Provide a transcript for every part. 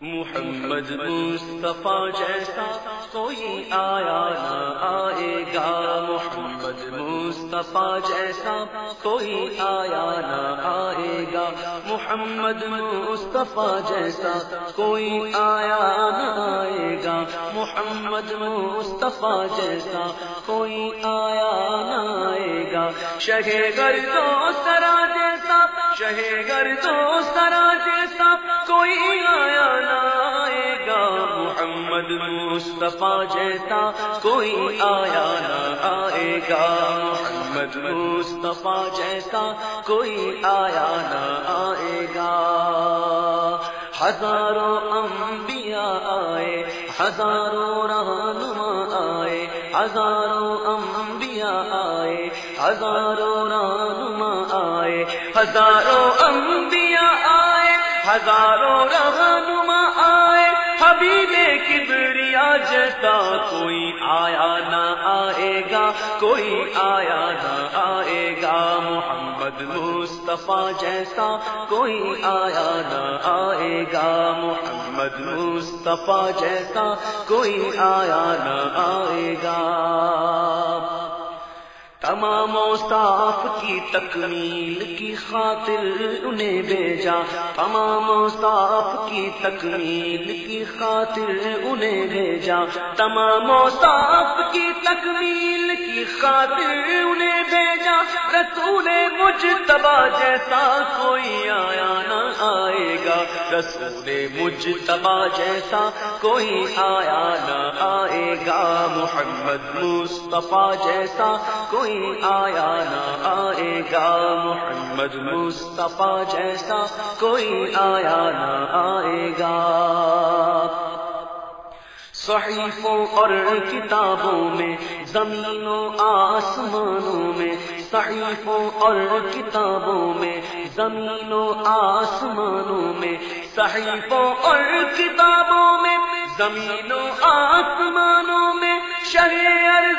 محمد مصطفیٰ جیسا کوئی آیا نہ آئے گا۔ محمد مصطفیٰ جیسا کوئی آیا نہ آئے گا۔ محمد مصطفیٰ جیسا کوئی آیا نہ آئے گا۔ محمد مصطفیٰ جیسا کوئی آیا نہ آئے گا۔ شہ گر تو سرا جیسا شہ گر تو سرا جیسا کوئی آیا محمد مصطفیٰ جیسا کوئی آیا نہ آئے گا۔ محمد مصطفیٰ جیسا کوئی آیا نہ آئے گا۔ ہزاروں انبیاء آئے، ہزاروں رہنما آئے، ہزاروں انبیاء آئے، ہزاروں رہنما آئے، ہزاروں انبیاء آئے، ہزاروں رہنما آئے، حبیب کبریا کوئی آیا نہ آئے گا، کوئی آیا نہ آئے گا۔ محمد مصطفیٰ جیسا کوئی آیا نہ آئے گا۔ محمد مصطفیٰ جیسا کوئی آیا نہ آئے گا۔ تمام اوصاف کی تکمیل کی خاطر انہیں بھیجا۔ تمام صاف کی تکمیل کی خاطر انہیں بھیجا۔ تمام صاف کی تکمیل کی خاطر انہیں بھیجا۔ رسول مجھ تباہ جیسا کوئی آیا۔ رسول مجھ تبا جیسا کوئی آیا نہ آئے گا محمد مصطفیٰ جیسا کوئی آیا نہ آئے گا محمد مصطفیٰ جیسا کوئی آیا نہ آئے گا۔ صحیفوں اور کتابوں میں زمین و آسمانوں میں صحیفوں اور کتابوں میں زمین و آسمانوں میں، صحیفوں اور کتابوں میں زمین و آسمانوں میں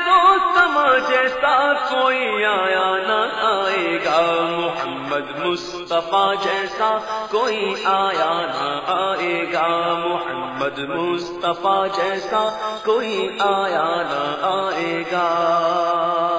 و سما جیسا کوئی آیا نہ آئے گا، محمد مصطفیٰ جیسا کوئی آیا نہ آئے گا، محمد مصطفیٰ جیسا کوئی آیا نہ آئے گا۔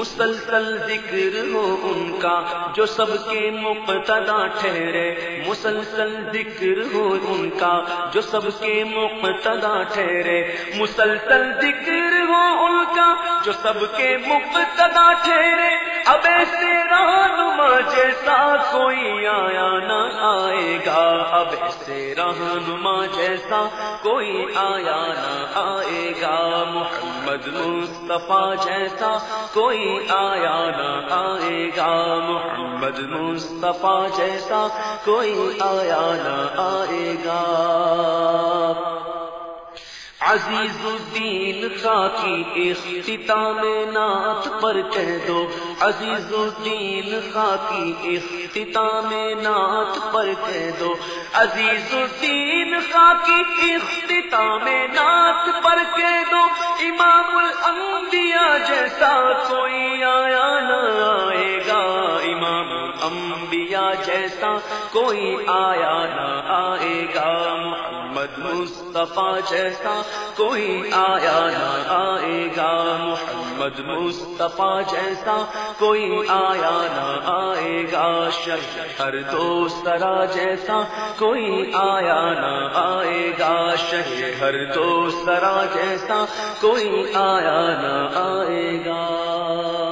مسلسل ذکر ہو ان کا، جو سب کے مقتدا ٹھہرے۔ مسلسل ذکر ہو ان کا، جو سب کے مقتدا ٹھہرے۔ مسلسل ذکر ہو ان کا، جو سب کے مقتدا ٹھہرے۔ اب ایسے رہنما جیسا کوئی آیا نہ آئے گا۔ اب ایسے رہنما جیسا کوئی آیا نہ آئے گا۔ محمد مصطفیٰ جیسا کوئی آیا نہ آئے گا۔ محمد مصطفیٰ جیسا کوئی آیا نہ آئے گا۔ عزیز الدین خاکی اختتام نعت پر کہہ دو۔ عزیز الدین خاکی اختتام نعت پر کہہ دو۔ عزیز الدین خاکی اختتام نعت پر کہہ دو۔ امام الانبیاء جیسا کوئی آیا نہ آئے گا۔ امام الانبیاء جیسا کوئی آیا نہ آئے گا۔ محمد مصطفیٰ جیسا کوئی آیا نہ آئے گا۔ محمد مصطفیٰ جیسا کوئی آیا نہ آئے گا۔ ہر دوست جیسا کوئی آیا نہ آئے گا۔ ہر دوست جیسا کوئی آیا نہ آئے گا۔